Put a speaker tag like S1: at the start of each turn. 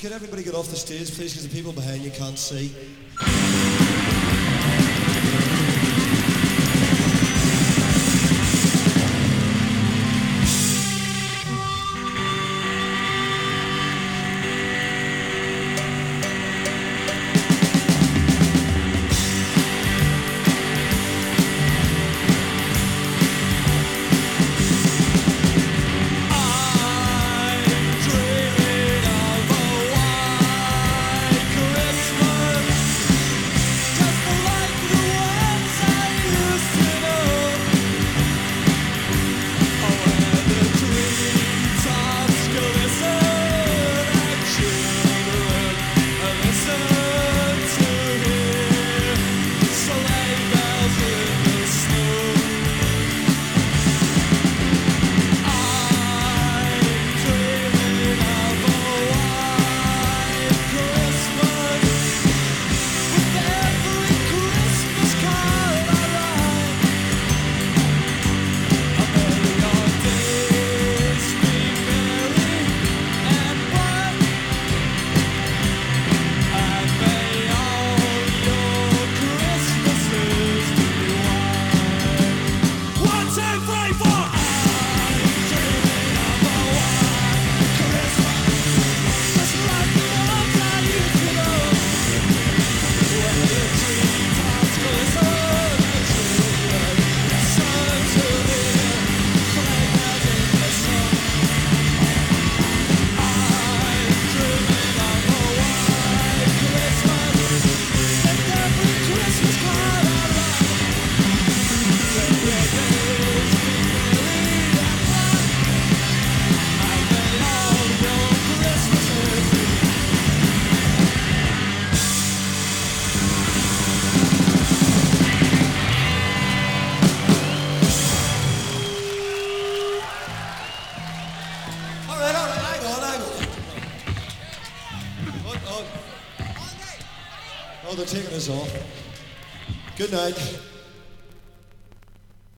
S1: could everybody get off the stage, please, because the people behind you can't see. Oh, they're taking us off. Good night.